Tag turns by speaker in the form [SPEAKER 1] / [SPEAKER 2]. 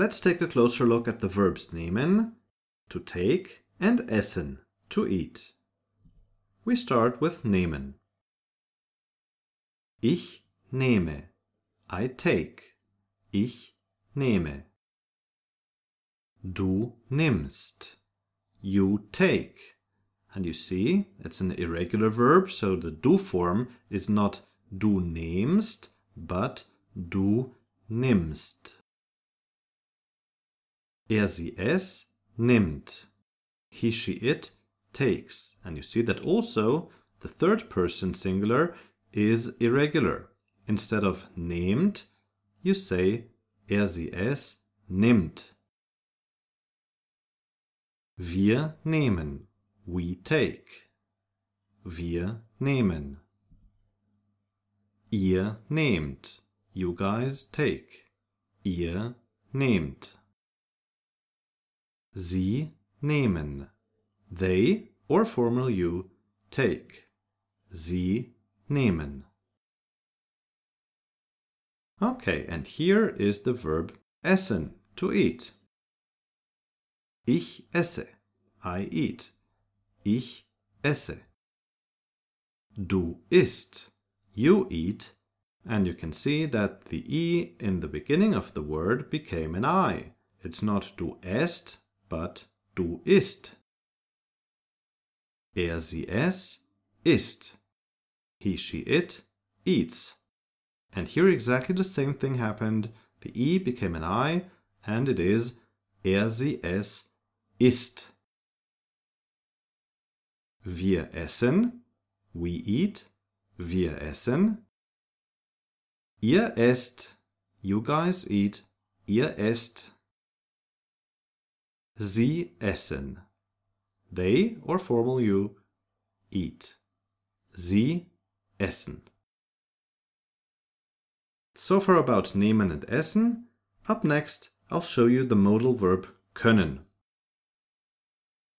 [SPEAKER 1] Let's take a closer look at the verbs nehmen, to take, and essen, to eat. We start with nehmen. Ich nehme. I take. Ich nehme. Du nimmst. You take. And you see, it's an irregular verb, so the du form is not du nehmst, but du nimmst. Er, sie, es nimmt. He, she, it takes. And you see that also the third person singular is irregular. Instead of nehmt, you say er, sie, es nimmt. Wir nehmen. We take. Wir nehmen. Ihr nehmt. You guys take. Ihr nehmt. Sie nehmen. They or formal you take. Sie nehmen. Okay, and here is the verb essen, to eat. Ich esse. I eat. Ich esse. Du isst. You eat. And you can see that the E in the beginning of the word became an I. It's not du esst, but du isst. Er, sie, es isst. He, she, it eats. And here exactly the same thing happened. The E became an I, and it is er, sie, es isst. Wir essen. We eat. Wir essen. Ihr esst. You guys eat. Ihr esst. Sie essen. They or formal you eat. Sie essen. So far about nehmen and essen. Up next, I'll show you the modal verb können.